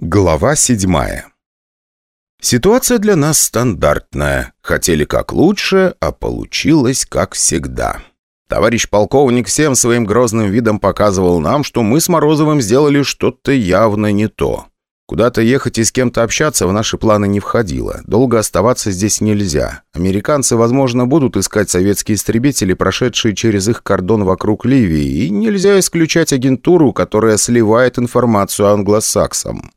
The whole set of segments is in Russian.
Глава седьмая Ситуация для нас стандартная. Хотели как лучше, а получилось как всегда. Товарищ полковник всем своим грозным видом показывал нам, что мы с Морозовым сделали что-то явно не то. Куда-то ехать и с кем-то общаться в наши планы не входило. Долго оставаться здесь нельзя. Американцы, возможно, будут искать советские истребители, прошедшие через их кордон вокруг Ливии, и нельзя исключать агентуру, которая сливает информацию англосаксам.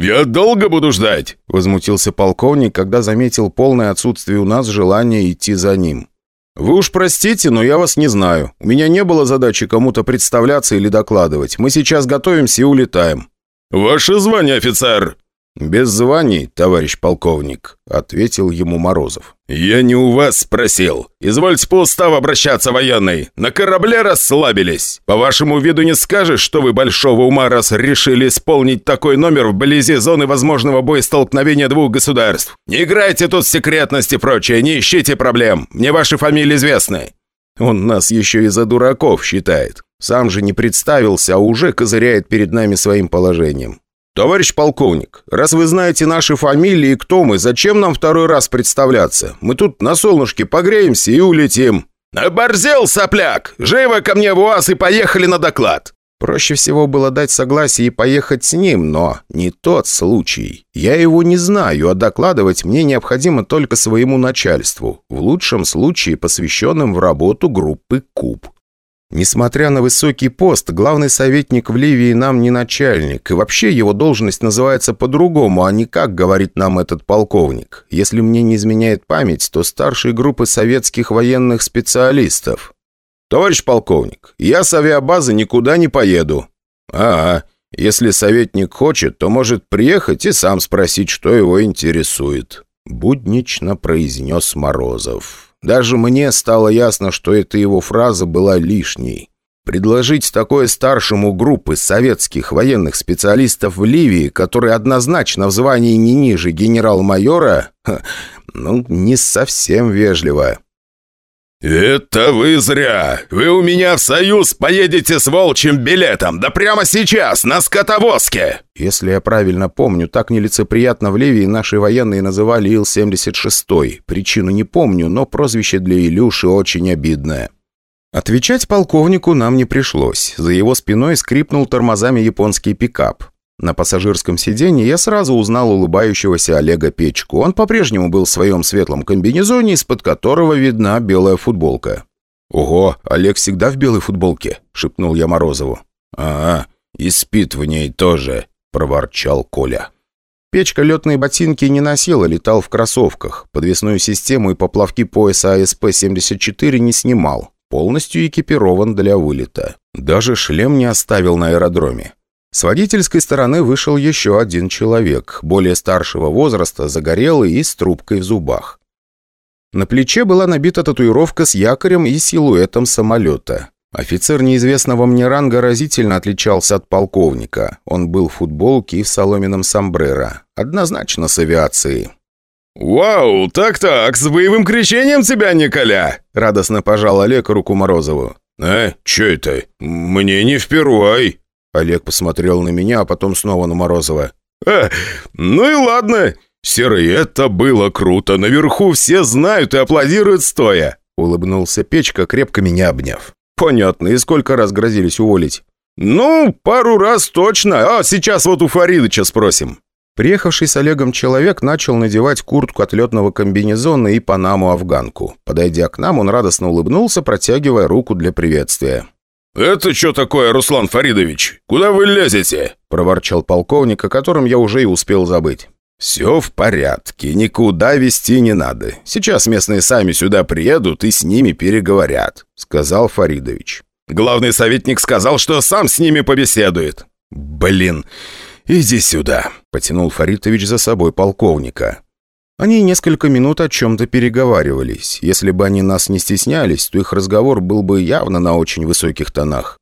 «Я долго буду ждать?» – возмутился полковник, когда заметил полное отсутствие у нас желания идти за ним. «Вы уж простите, но я вас не знаю. У меня не было задачи кому-то представляться или докладывать. Мы сейчас готовимся и улетаем». «Ваше звание, офицер!» «Без званий, товарищ полковник», — ответил ему Морозов. «Я не у вас спросил. Извольте по уставу обращаться, военный. На корабле расслабились. По вашему виду не скажешь, что вы большого ума, раз решили исполнить такой номер вблизи зоны возможного боестолкновения двух государств. Не играйте тут в секретность и прочее, не ищите проблем. Мне ваши фамилии известны». Он нас еще и за дураков считает. Сам же не представился, а уже козыряет перед нами своим положением. «Товарищ полковник, раз вы знаете наши фамилии и кто мы, зачем нам второй раз представляться? Мы тут на солнышке погреемся и улетим». «Оборзел, сопляк! Живо ко мне в УАЗ и поехали на доклад!» Проще всего было дать согласие и поехать с ним, но не тот случай. Я его не знаю, а докладывать мне необходимо только своему начальству, в лучшем случае посвященным в работу группы КУБ. Несмотря на высокий пост, главный советник в Ливии нам не начальник, и вообще его должность называется по-другому, а не как говорит нам этот полковник. Если мне не изменяет память, то старший группы советских военных специалистов. «Товарищ полковник, я с авиабазы никуда не поеду». «Ага, если советник хочет, то может приехать и сам спросить, что его интересует», — буднично произнес Морозов. Даже мне стало ясно, что эта его фраза была лишней. Предложить такое старшему группы советских военных специалистов в Ливии, который однозначно в звании не ниже генерал-майора, ну, не совсем вежливо. «Это вы зря! Вы у меня в союз поедете с волчьим билетом! Да прямо сейчас, на скотовозке!» Если я правильно помню, так нелицеприятно в Ливии наши военные называли Ил-76. Причину не помню, но прозвище для Илюши очень обидное. Отвечать полковнику нам не пришлось. За его спиной скрипнул тормозами японский пикап. На пассажирском сиденье я сразу узнал улыбающегося Олега Печку. Он по-прежнему был в своем светлом комбинезоне, из-под которого видна белая футболка. «Ого, Олег всегда в белой футболке?» — шепнул я Морозову. «Ага, и спит в ней тоже», — проворчал Коля. Печка летные ботинки не носил, а летал в кроссовках. Подвесную систему и поплавки пояса АСП-74 не снимал. Полностью экипирован для вылета. Даже шлем не оставил на аэродроме. С водительской стороны вышел еще один человек, более старшего возраста, загорелый и с трубкой в зубах. На плече была набита татуировка с якорем и силуэтом самолета. Офицер неизвестного мне ранга разительно отличался от полковника. Он был в футболке и в соломенном сомбреро. Однозначно с авиацией. «Вау, так-так, с боевым крещением тебя, Николя!» Радостно пожал Олег руку Морозову. «Э, чё это? Мне не впервой!» Олег посмотрел на меня, а потом снова на Морозова. «А, ну и ладно. Серый, это было круто. Наверху все знают и аплодируют стоя». Улыбнулся Печка, крепко меня обняв. «Понятно. И сколько раз грозились уволить?» «Ну, пару раз точно. А сейчас вот у Фаридыча спросим». Приехавший с Олегом человек начал надевать куртку от летного комбинезона и панаму-афганку. Подойдя к нам, он радостно улыбнулся, протягивая руку для приветствия. «Это что такое, Руслан Фаридович? Куда вы лезете?» – проворчал полковник, о котором я уже и успел забыть. «Все в порядке, никуда вести не надо. Сейчас местные сами сюда приедут и с ними переговорят», — сказал Фаридович. «Главный советник сказал, что сам с ними побеседует». «Блин, иди сюда», — потянул Фаридович за собой полковника. Они несколько минут о чем-то переговаривались. Если бы они нас не стеснялись, то их разговор был бы явно на очень высоких тонах.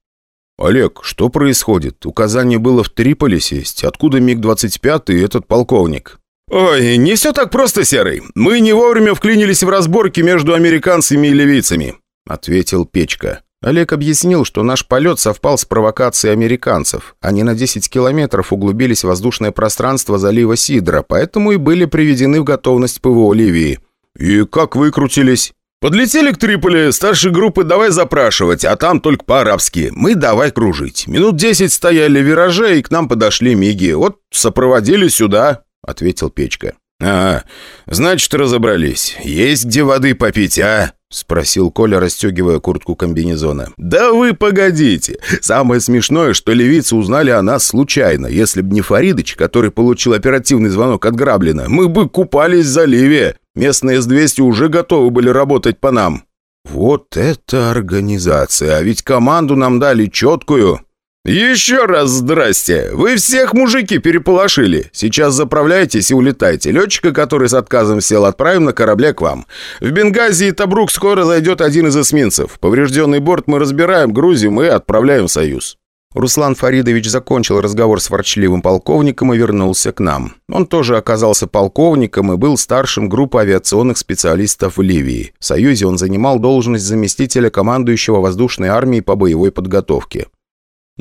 «Олег, что происходит? Указание было в Триполи сесть. Откуда МиГ-25 и этот полковник?» «Ой, не все так просто, Серый. Мы не вовремя вклинились в разборки между американцами и ливийцами», — ответил Печка. Олег объяснил, что наш полет совпал с провокацией американцев. Они на 10 километров углубились в воздушное пространство залива Сидра, поэтому и были приведены в готовность ПВО Ливии. «И как выкрутились?» «Подлетели к Триполи, старшей группы давай запрашивать, а там только по-арабски. Мы давай кружить. Минут десять стояли в вираже, и к нам подошли миги. Вот сопроводили сюда», — ответил Печка. «А, значит, разобрались. Есть где воды попить, а?» — спросил Коля, расстегивая куртку комбинезона. «Да вы погодите! Самое смешное, что ливийцы узнали о нас случайно. Если б не Фаридыч, который получил оперативный звонок от Граблина, мы бы купались в заливе. Местные С-200 уже готовы были работать по нам». «Вот это организация! А ведь команду нам дали четкую!» «Еще раз здрасте! Вы всех мужики переполошили! Сейчас заправляйтесь и улетайте. Летчика, который с отказом сел, отправим на корабле к вам. В Бенгази и Табрук скоро зайдет один из эсминцев. Поврежденный борт мы разбираем, грузим и отправляем в Союз». Руслан Фаридович закончил разговор с ворчливым полковником и вернулся к нам. Он тоже оказался полковником и был старшим группы авиационных специалистов в Ливии. В Союзе он занимал должность заместителя командующего воздушной армией по боевой подготовке.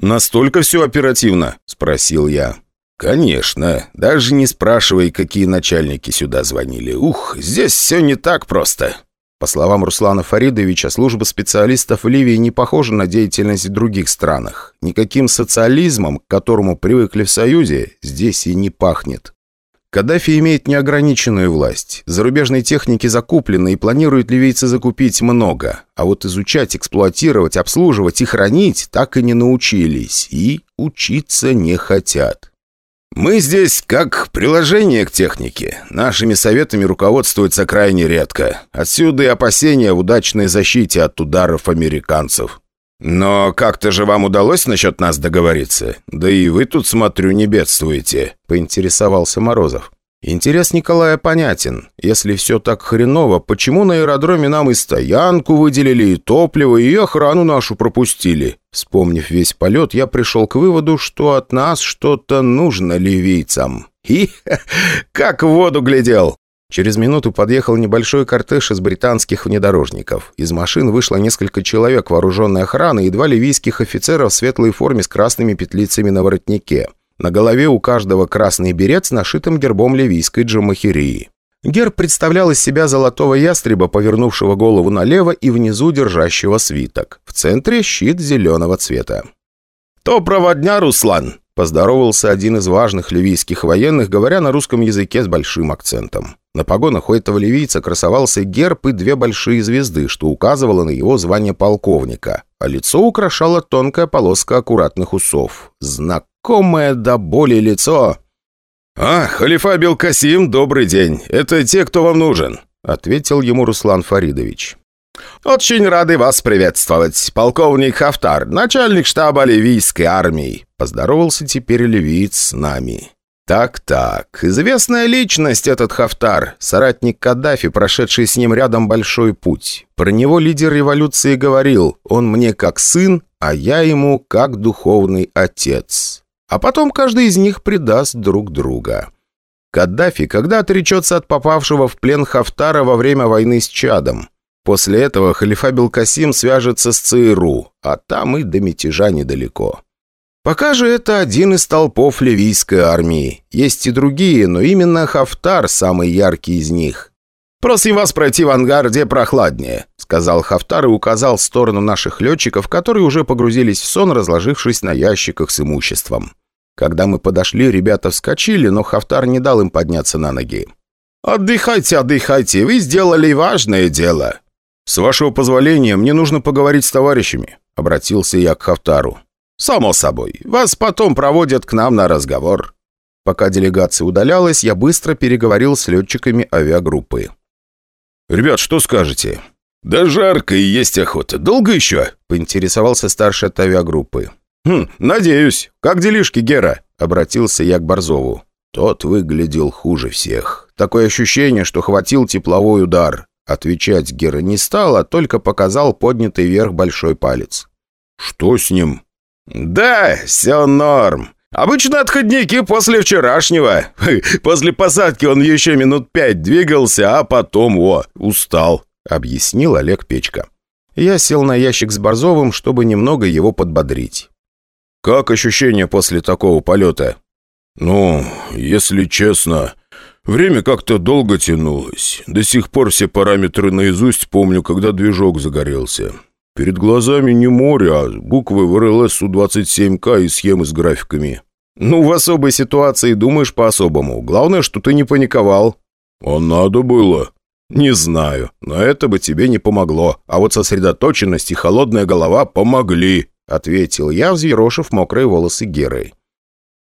«Настолько все оперативно?» – спросил я. «Конечно. Даже не спрашивай, какие начальники сюда звонили. Ух, здесь все не так просто». По словам Руслана Фаридовича, служба специалистов в Ливии не похожа на деятельность в других странах. Никаким социализмом, к которому привыкли в Союзе, здесь и не пахнет. Каддафи имеет неограниченную власть. Зарубежной техники закуплено и планируют ливийцы закупить много. А вот изучать, эксплуатировать, обслуживать и хранить так и не научились. И учиться не хотят. Мы здесь как приложение к технике. Нашими советами руководствуются крайне редко. Отсюда и опасения в удачной защите от ударов американцев. «Но как-то же вам удалось насчет нас договориться? Да и вы тут, смотрю, не бедствуете», — поинтересовался Морозов. «Интерес Николая понятен. Если все так хреново, почему на аэродроме нам и стоянку выделили, и топливо, и охрану нашу пропустили?» Вспомнив весь полет, я пришел к выводу, что от нас что-то нужно ливийцам. И как в воду глядел! Через минуту подъехал небольшой кортеж из британских внедорожников. Из машин вышло несколько человек вооруженной охраны и два ливийских офицера в светлой форме с красными петлицами на воротнике. На голове у каждого красный берет с нашитым гербом ливийской джамахирии. Герб представлял из себя золотого ястреба, повернувшего голову налево и внизу держащего свиток. В центре щит зеленого цвета. «То проводня, Руслан!» Поздоровался один из важных ливийских военных, говоря на русском языке с большим акцентом. На погонах у этого ливийца красовался герб и две большие звезды, что указывало на его звание полковника, а лицо украшала тонкая полоска аккуратных усов. Знакомое до боли лицо. «А, халифа Белкасим, добрый день. Это те, кто вам нужен», — ответил ему Руслан Фаридович. «Очень рады вас приветствовать, полковник Хафтар, начальник штаба ливийской армии», поздоровался теперь ливиец с нами. «Так-так, известная личность этот Хафтар, соратник Каддафи, прошедший с ним рядом большой путь. Про него лидер революции говорил, он мне как сын, а я ему как духовный отец. А потом каждый из них предаст друг друга». Каддафи когда отречется от попавшего в плен Хафтара во время войны с Чадом. После этого халифа Белкасим свяжется с ЦРУ, а там и до мятежа недалеко. Пока же это один из толпов ливийской армии. Есть и другие, но именно Хафтар самый яркий из них. «Просим вас пройти в ангар, где прохладнее», — сказал Хафтар и указал в сторону наших летчиков, которые уже погрузились в сон, разложившись на ящиках с имуществом. Когда мы подошли, ребята вскочили, но Хафтар не дал им подняться на ноги. «Отдыхайте, отдыхайте, вы сделали важное дело», «С вашего позволения, мне нужно поговорить с товарищами», — обратился я к Хафтару. «Само собой. Вас потом проводят к нам на разговор». Пока делегация удалялась, я быстро переговорил с летчиками авиагруппы. «Ребят, что скажете?» «Да жарко и есть охота. Долго еще?» — поинтересовался старший от авиагруппы. «Хм, надеюсь. Как делишки, Гера?» — обратился я к Борзову. Тот выглядел хуже всех. Такое ощущение, что хватил тепловой удар. Отвечать Гера не стал, а только показал поднятый вверх большой палец. «Что с ним?» «Да, все норм. Обычно отходники после вчерашнего. После посадки он еще минут пять двигался, а потом, о, устал», — объяснил Олег Печка. Я сел на ящик с Борзовым, чтобы немного его подбодрить. «Как ощущения после такого полета?» «Ну, если честно, время как-то долго тянулось. До сих пор все параметры наизусть помню, когда движок загорелся. Перед глазами не море, а буквы в РЛС Су-27К и схемы с графиками». «Ну, в особой ситуации думаешь по-особому. Главное, что ты не паниковал». «А надо было?» «Не знаю, но это бы тебе не помогло. А вот сосредоточенность и холодная голова помогли», — ответил я, взъерошив мокрые волосы Герой.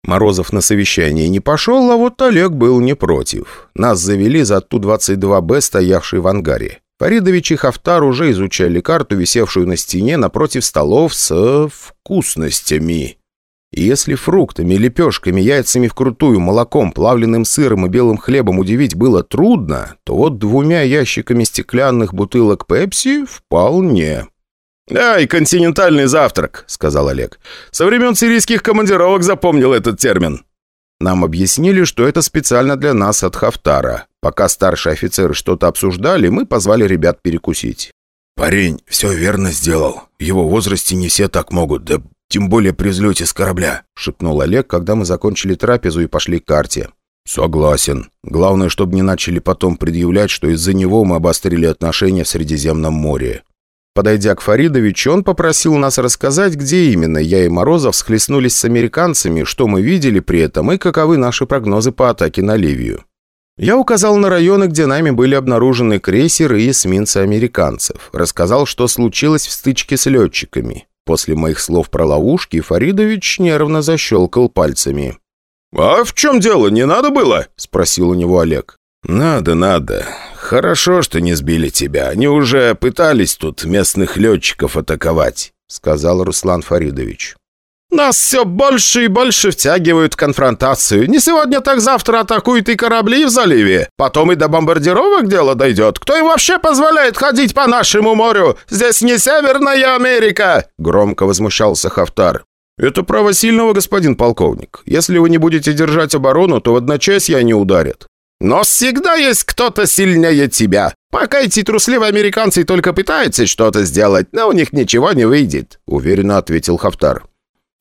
Морозов на совещание не пошел, а вот Олег был не против. Нас завели за Ту-22Б, стоявший в ангаре. Фаридович и Хафтар уже изучали карту, висевшую на стене напротив столов с... вкусностями. И если фруктами, лепешками, яйцами вкрутую, молоком, плавленным сыром и белым хлебом удивить было трудно, то вот двумя ящиками стеклянных бутылок пепси вполне. «Да, и континентальный завтрак», — сказал Олег. «Со времен сирийских командировок запомнил этот термин». Нам объяснили, что это специально для нас от Хафтара. Пока старшие офицеры что-то обсуждали, мы позвали ребят перекусить. «Парень все верно сделал. В его возрасте не все так могут, да тем более при взлете с корабля», — шепнул Олег, когда мы закончили трапезу и пошли к карте. «Согласен. Главное, чтобы не начали потом предъявлять, что из-за него мы обострили отношения в Средиземном море». Подойдя к Фаридовичу, он попросил нас рассказать, где именно я и Морозов схлестнулись с американцами, что мы видели при этом и каковы наши прогнозы по атаке на Ливию. Я указал на районы, где нами были обнаружены крейсеры и эсминцы американцев. Рассказал, что случилось в стычке с летчиками. После моих слов про ловушки Фаридович нервно защелкал пальцами. «А в чем дело? Не надо было?» – спросил у него Олег. «Надо, надо. Хорошо, что не сбили тебя. Они уже пытались тут местных летчиков атаковать», – сказал Руслан Фаридович. «Нас все больше и больше втягивают в конфронтацию. Не сегодня, так завтра атакуют и корабли в заливе. Потом и до бомбардировок дело дойдет. Кто им вообще позволяет ходить по нашему морю? Здесь не Северная Америка!» Громко возмущался Хафтар. «Это право сильного, господин полковник. Если вы не будете держать оборону, то в одночасье они ударят». «Но всегда есть кто-то сильнее тебя. Пока эти трусливые американцы только пытаются что-то сделать, но у них ничего не выйдет», уверенно ответил Хафтар.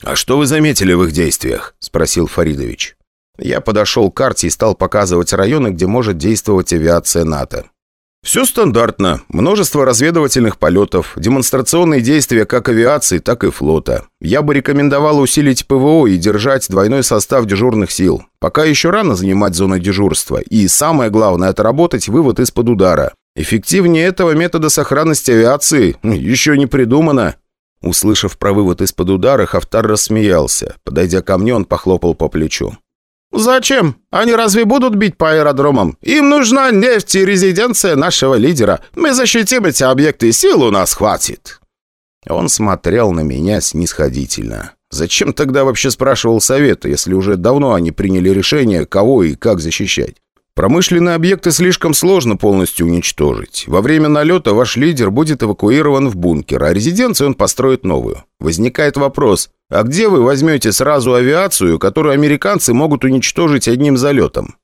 «А что вы заметили в их действиях?» – спросил Фаридович. Я подошел к карте и стал показывать районы, где может действовать авиация НАТО. Все стандартно. Множество разведывательных полетов, демонстрационные действия как авиации, так и флота. Я бы рекомендовал усилить ПВО и держать двойной состав дежурных сил. Пока еще рано занимать зону дежурства. И самое главное – отработать вывод из-под удара. Эффективнее этого метода сохранности авиации еще не придумано. Услышав про вывод из-под удара, Хафтар рассмеялся. Подойдя ко мне, он похлопал по плечу. «Зачем? Они разве будут бить по аэродромам? Им нужна нефть и резиденция нашего лидера. Мы защитим эти объекты, сил у нас хватит». Он смотрел на меня снисходительно. Зачем тогда вообще спрашивал совета, если уже давно они приняли решение, кого и как защищать? Промышленные объекты слишком сложно полностью уничтожить. Во время налета ваш лидер будет эвакуирован в бункер, а резиденцию он построит новую. Возникает вопрос, а где вы возьмете сразу авиацию, которую американцы могут уничтожить одним залетом?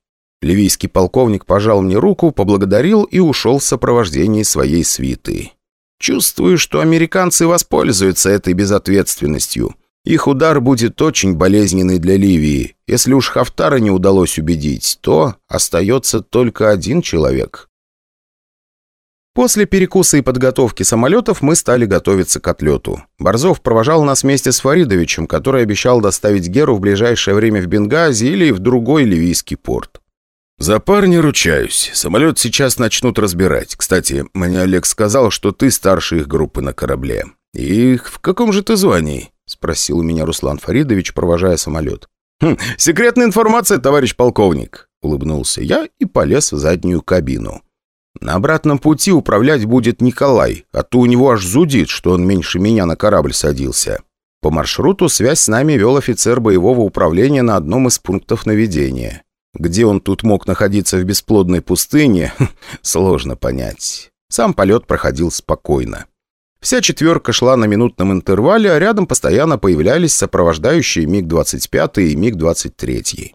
Ливийский полковник пожал мне руку, поблагодарил и ушел в сопровождении своей свиты. Чувствую, что американцы воспользуются этой безответственностью. Их удар будет очень болезненный для Ливии. Если уж Хафтара не удалось убедить, то остается только один человек. После перекуса и подготовки самолетов мы стали готовиться к отлету. Борзов провожал нас вместе с Фаридовичем, который обещал доставить Геру в ближайшее время в Бенгази или в другой ливийский порт. «За пар не ручаюсь. Самолет сейчас начнут разбирать. Кстати, мне Олег сказал, что ты старший их группы на корабле. И в каком же ты звании?» — спросил у меня Руслан Фаридович, провожая самолет. «Хм, «Секретная информация, товарищ полковник», — улыбнулся я и полез в заднюю кабину. На обратном пути управлять будет Николай, а то у него аж зудит, что он меньше меня на корабль садился. По маршруту связь с нами вел офицер боевого управления на одном из пунктов наведения. Где он тут мог находиться в бесплодной пустыне, сложно понять. Сам полет проходил спокойно. Вся четверка шла на минутном интервале, а рядом постоянно появлялись сопровождающие МиГ-25 и МиГ-23.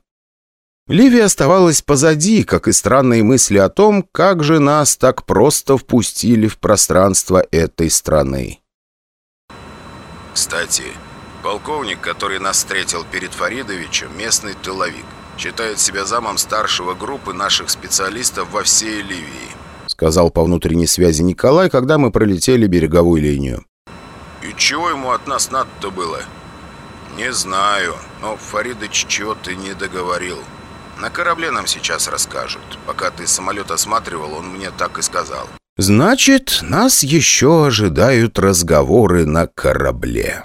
Ливия оставалась позади, как и странные мысли о том, как же нас так просто впустили в пространство этой страны. Кстати, полковник, который нас встретил перед Фаридовичем, местный тыловик, считает себя замом старшего группы наших специалистов во всей Ливии. Сказал по внутренней связи Николай, когда мы пролетели береговую линию. И чего ему от нас надо-то было? Не знаю, но Фаридыч чего-то не договорил. На корабле нам сейчас расскажут. Пока ты самолет осматривал, он мне так и сказал. Значит, нас еще ожидают разговоры на корабле.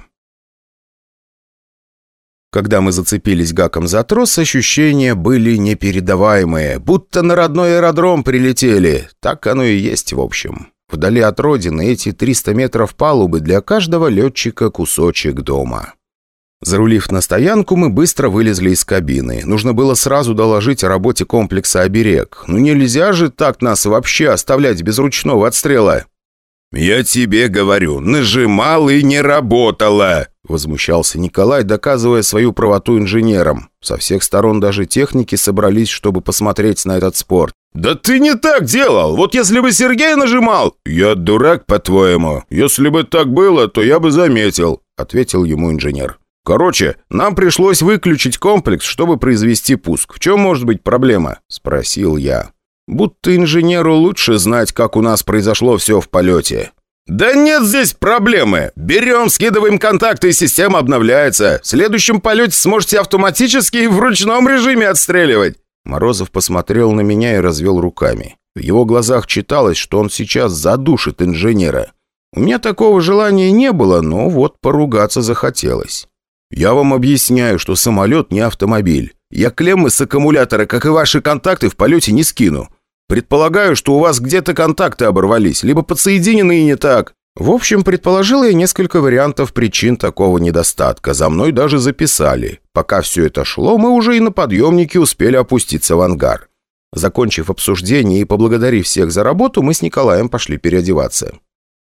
Когда мы зацепились гаком за трос, ощущения были непередаваемые, будто на родной аэродром прилетели. Так оно и есть, в общем. Вдали от родины эти 300 метров палубы для каждого летчика кусочек дома. Зарулив на стоянку, мы быстро вылезли из кабины. Нужно было сразу доложить о работе комплекса «Оберег». Ну нельзя же так нас вообще оставлять без ручного отстрела. «Я тебе говорю, нажимал и не работало!» Возмущался Николай, доказывая свою правоту инженерам. Со всех сторон даже техники собрались, чтобы посмотреть на этот спорт. «Да ты не так делал! Вот если бы Сергей нажимал...» «Я дурак, по-твоему? Если бы так было, то я бы заметил», — ответил ему инженер. «Короче, нам пришлось выключить комплекс, чтобы произвести пуск. В чем может быть проблема?» – спросил я. «Будто инженеру лучше знать, как у нас произошло все в полете». «Да нет здесь проблемы. Берем, скидываем контакты, и система обновляется. В следующем полете сможете автоматически и в ручном режиме отстреливать». Морозов посмотрел на меня и развел руками. В его глазах читалось, что он сейчас задушит инженера. У меня такого желания не было, но вот поругаться захотелось. «Я вам объясняю, что самолет не автомобиль. Я клеммы с аккумулятора, как и ваши контакты, в полете не скину. Предполагаю, что у вас где-то контакты оборвались, либо подсоединены и не так. В общем, предположил я несколько вариантов причин такого недостатка. За мной даже записали. Пока все это шло, мы уже и на подъемнике успели опуститься в ангар. Закончив обсуждение и поблагодарив всех за работу, мы с Николаем пошли переодеваться.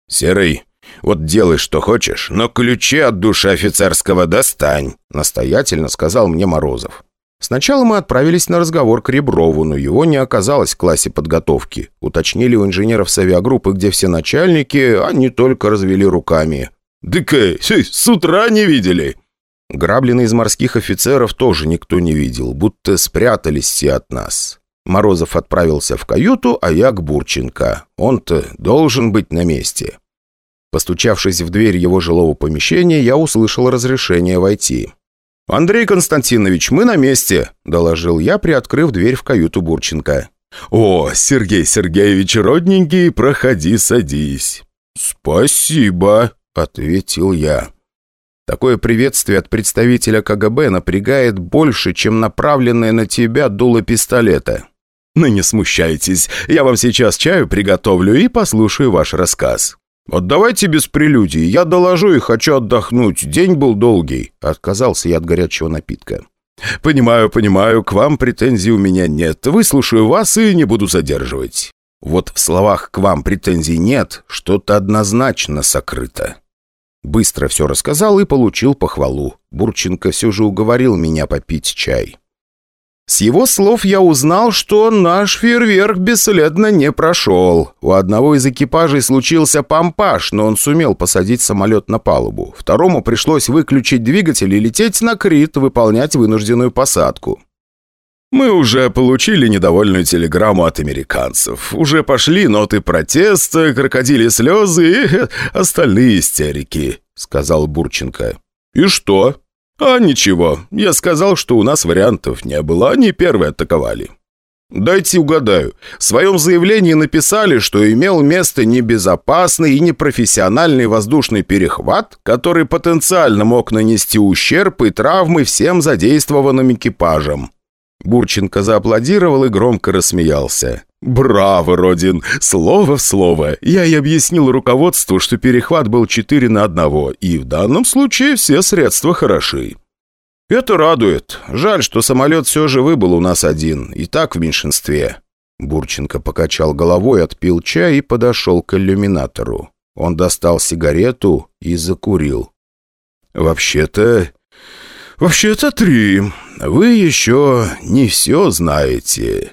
«Серый, вот делай, что хочешь, но ключи от души офицерского достань», настоятельно сказал мне Морозов. Сначала мы отправились на разговор к Реброву, но его не оказалось в классе подготовки. Уточнили у инженеров с авиагруппы, где все начальники, они только развели руками. «Дыка, с утра не видели!» Граблины из морских офицеров тоже никто не видел, будто спрятались все от нас. Морозов отправился в каюту, а я к Бурченко. Он-то должен быть на месте. Постучавшись в дверь его жилого помещения, я услышал разрешение войти. «Андрей Константинович, мы на месте», – доложил я, приоткрыв дверь в каюту Бурченко. «О, Сергей Сергеевич, родненький, проходи, садись». «Спасибо», – ответил я. Такое приветствие от представителя КГБ напрягает больше, чем направленное на тебя дуло пистолета. «Ну не смущайтесь, я вам сейчас чаю приготовлю и послушаю ваш рассказ». «Отдавайте без прелюдий, я доложу и хочу отдохнуть, день был долгий», — отказался я от горячего напитка. «Понимаю, понимаю, к вам претензий у меня нет, выслушаю вас и не буду задерживать». Вот в словах «к вам претензий нет» что-то однозначно сокрыто. Быстро все рассказал и получил похвалу. Бурченко все же уговорил меня попить чай. С его слов я узнал, что наш фейерверк бесследно не прошел. У одного из экипажей случился помпаж, но он сумел посадить самолет на палубу. Второму пришлось выключить двигатель и лететь на Крит, выполнять вынужденную посадку. «Мы уже получили недовольную телеграмму от американцев. Уже пошли ноты протеста, крокодили слезы и остальные истерики», — сказал Бурченко. «И что?» «А ничего, я сказал, что у нас вариантов не было, они первые атаковали». «Дайте угадаю. В своем заявлении написали, что имел место небезопасный и непрофессиональный воздушный перехват, который потенциально мог нанести ущерб и травмы всем задействованным экипажам». Бурченко зааплодировал и громко рассмеялся. «Браво, Родин! Слово в слово! Я и объяснил руководству, что перехват был 4 на 1, и в данном случае все средства хороши». «Это радует. Жаль, что самолет все же выбыл у нас один, и так в меньшинстве». Бурченко покачал головой, отпил чай и подошел к иллюминатору. Он достал сигарету и закурил. «Вообще-то... вообще-то три. вы еще не все знаете».